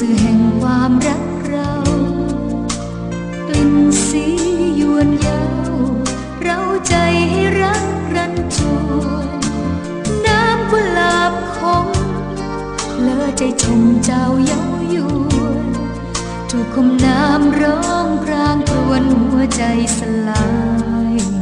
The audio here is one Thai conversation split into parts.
สื่อแห่งความรักเรา กลิ่นสียวนยาวเราใจให้รักรันจวนน้ำกุลาบขงเลอใจชมเจ้าเย้ายวนถูกคมน้ำร้องพรางกรวนหัวใจสลาย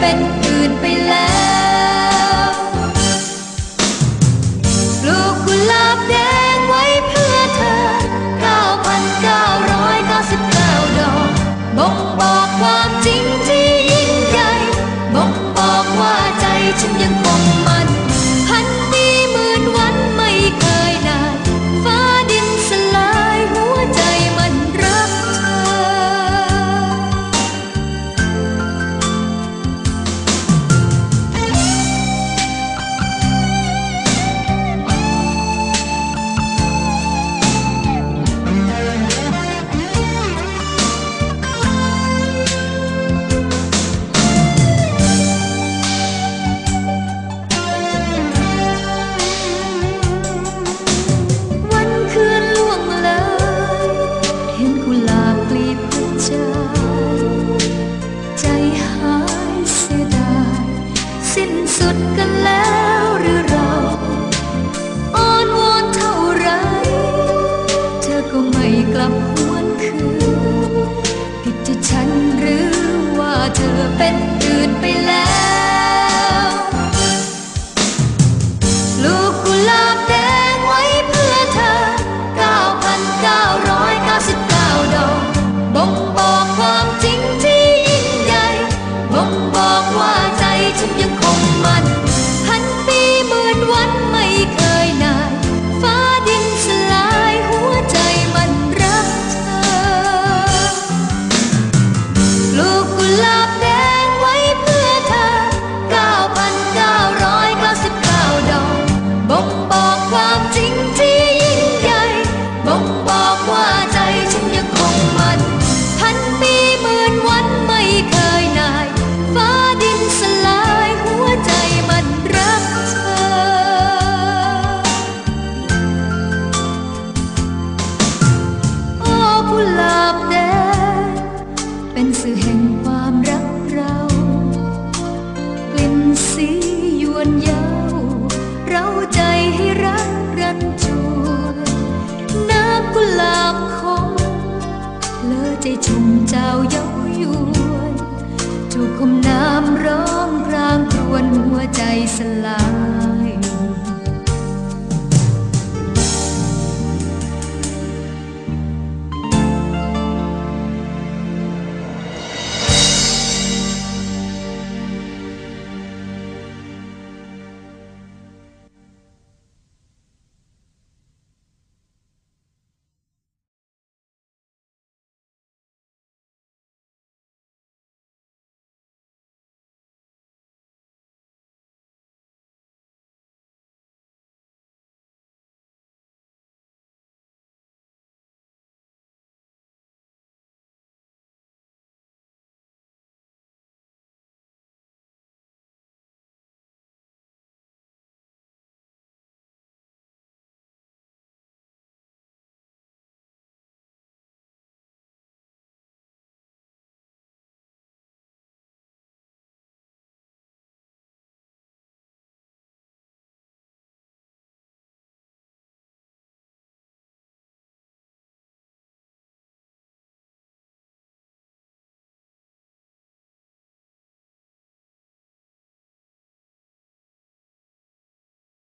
เป็นอื่นไปแล้ว สุดกันแล้ว ชุ่มเจ้าเย้ายวนถูกคมน้ำร้องกลางครวนหัวใจสลาย